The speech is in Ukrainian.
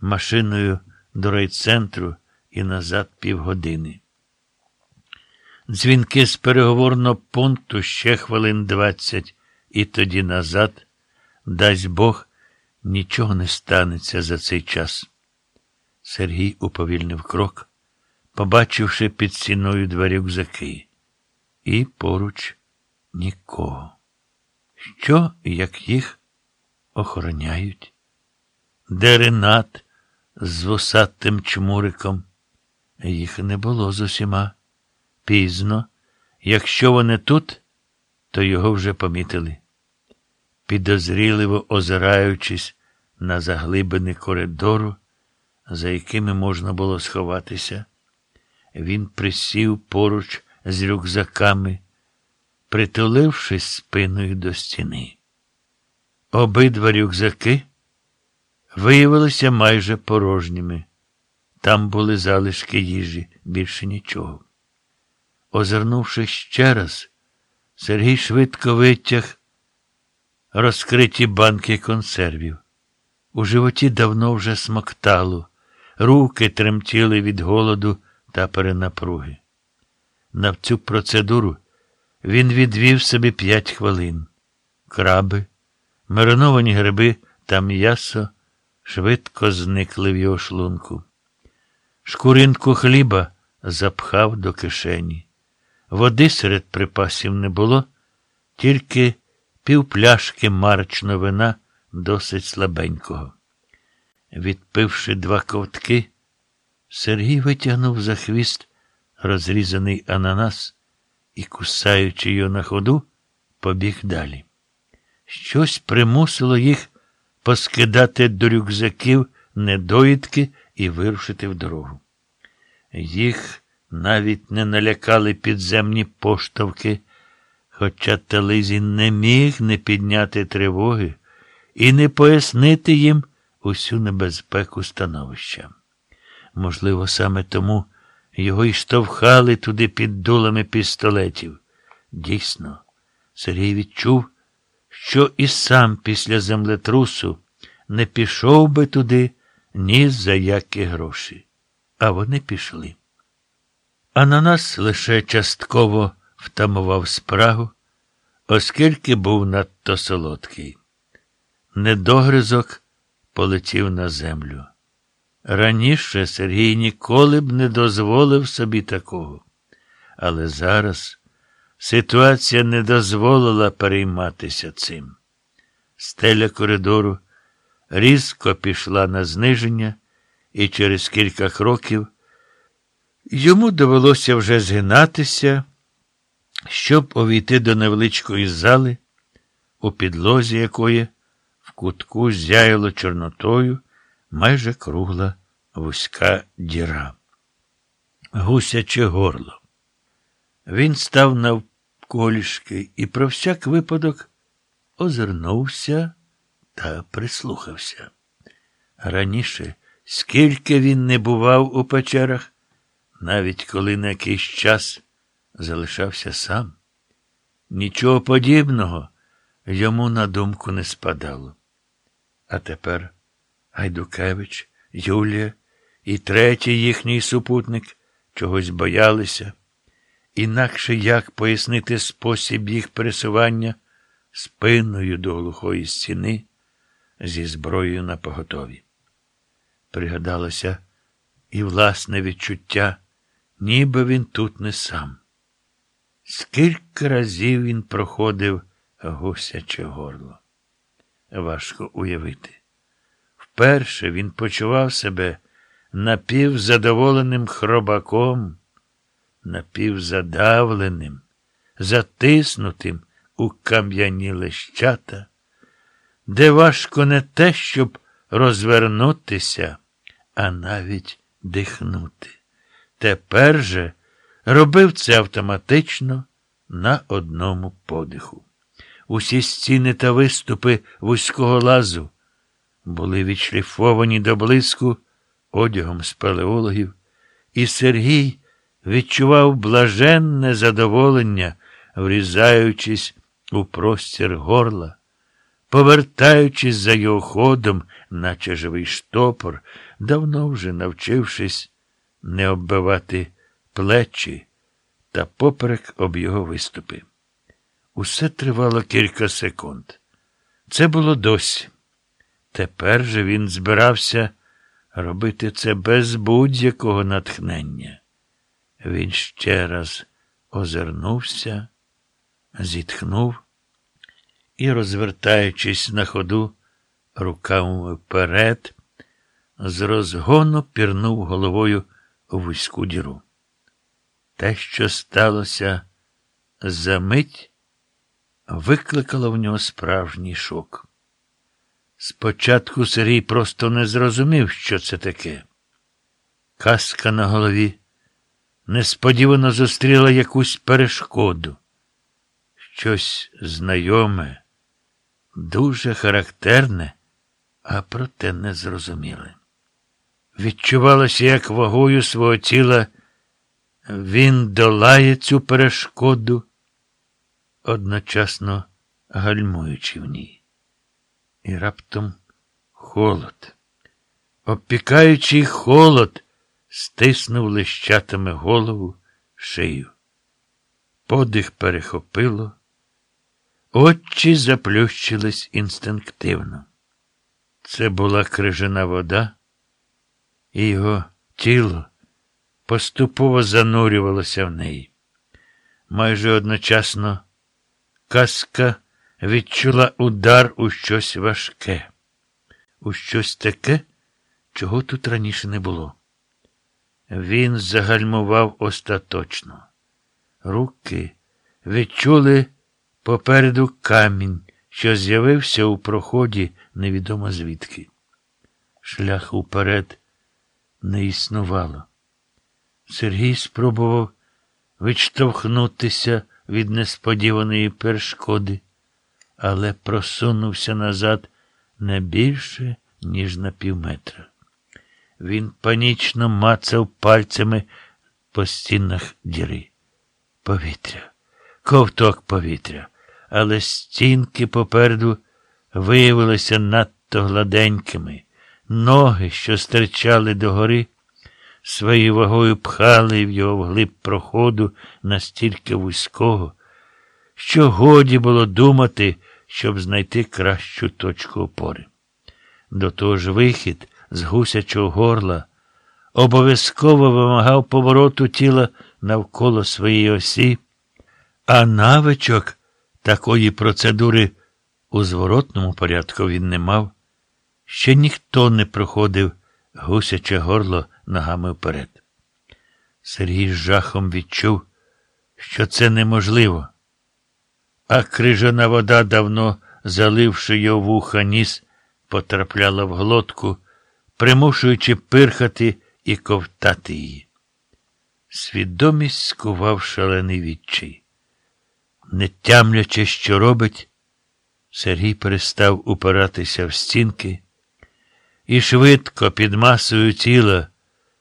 машиною до райцентру і назад півгодини. Дзвінки з переговорного пункту ще хвилин двадцять, і тоді назад, дасть Бог, нічого не станеться за цей час. Сергій уповільнив крок, побачивши під стіною два рюкзаки, і поруч нікого. Що, як їх охороняють? Де Ренат з вусатим чмуриком? Їх не було з усіма. Пізно, якщо вони тут, то його вже помітили. Підозріливо озираючись на заглибини коридору, за якими можна було сховатися, він присів поруч з рюкзаками, притулившись спиною до стіни. Обидва рюкзаки виявилися майже порожніми. Там були залишки їжі, більше нічого. Озирнувшись ще раз, Сергій швидко витяг розкриті банки консервів. У животі давно вже смоктало, руки тремтіли від голоду та перенапруги. На цю процедуру він відвів собі п'ять хвилин. Краби, мариновані гриби та м'ясо швидко зникли в його шлунку. Шкуринку хліба запхав до кишені. Води серед припасів не було, тільки півпляшки марочного вина досить слабенького. Відпивши два ковтки, Сергій витягнув за хвіст розрізаний ананас і, кусаючи його на ходу, побіг далі. Щось примусило їх поскидати до рюкзаків недоїдки і вирушити в дорогу. Їх навіть не налякали підземні поштовхи, хоча Тализі не міг не підняти тривоги і не пояснити їм усю небезпеку становища. Можливо, саме тому його й штовхали туди під дулами пістолетів. Дійсно, Сергій відчув, що і сам після землетрусу не пішов би туди ні за які гроші. А вони пішли. А на нас лише частково втамував спрагу, оскільки був надто солодкий. Недогризок полетів на землю. Раніше Сергій ніколи б не дозволив собі такого. Але зараз ситуація не дозволила перейматися цим. Стеля коридору різко пішла на зниження, і через кілька кроків йому довелося вже згинатися, щоб увійти до невеличкої зали, у підлозі якої в кутку зяяло чорнотою майже кругла вузька діра. Гусяче горло. Він став навколішки і про всяк випадок озирнувся та прислухався. Раніше, скільки він не бував у печерах, навіть коли на якийсь час залишався сам, нічого подібного йому на думку не спадало. А тепер Гайдукевич, Юлія і третій їхній супутник чогось боялися. Інакше як пояснити спосіб їх пересування спиною до глухої стіни зі зброєю на поготові. Пригадалося і власне відчуття, ніби він тут не сам. Скільки разів він проходив гусяче горло. Важко уявити. Вперше він почував себе напівзадоволеним хробаком, напівзадавленим, затиснутим у кам'яні лещата, де важко не те, щоб розвернутися, а навіть дихнути. Тепер же робив це автоматично на одному подиху. Усі стіни та виступи вузького лазу були відшліфовані до блиску одягом спелеологів, і Сергій відчував блаженне задоволення, врізаючись у простір горла, повертаючись за його ходом, наче живий штопор, давно вже навчившись не оббивати плечі та поперек об його виступи. Усе тривало кілька секунд. Це було досі. Тепер же він збирався робити це без будь-якого натхнення. Він ще раз озирнувся, зітхнув і, розвертаючись на ходу, руками вперед, з розгону пірнув головою у вузьку діру. Те, що сталося за мить, викликало в нього справжній шок. Спочатку Сергій просто не зрозумів, що це таке. Каска на голові несподівано зустріла якусь перешкоду, щось знайоме, дуже характерне, а проте незрозуміле. Відчувалося, як вагою свого тіла він долає цю перешкоду, одночасно гальмуючи в ній. І раптом холод, обпікаючий холод, стиснув лищатами голову, шию. Подих перехопило, очі заплющились інстинктивно. Це була крижана вода, і його тіло поступово занурювалося в неї. Майже одночасно казка відчула удар у щось важке, у щось таке, чого тут раніше не було. Він загальмував остаточно. Руки відчули попереду камінь, що з'явився у проході невідомо звідки. Шлях уперед не існувало. Сергій спробував відштовхнутися від несподіваної перешкоди, але просунувся назад не більше, ніж на півметра. Він панічно мацав пальцями по стінах діри. Повітря, ковток повітря, але стінки попереду виявилися надто гладенькими. Ноги, що стирчали догори, своєю вагою пхали в його вглиб проходу настільки вузького, що годі було думати, щоб знайти кращу точку опори. До того ж вихід з гусячого горла обов'язково вимагав повороту тіла навколо своєї осі, а навичок такої процедури у зворотному порядку він не мав. Ще ніхто не проходив гусяче горло ногами вперед. Сергій з жахом відчув, що це неможливо, а крижана вода, давно заливши його вуха ніс, потрапляла в глотку, примушуючи пирхати і ковтати її. Свідомість скував шалений відчай. Не тямлячи, що робить, Сергій перестав упиратися в стінки і швидко під масою тіла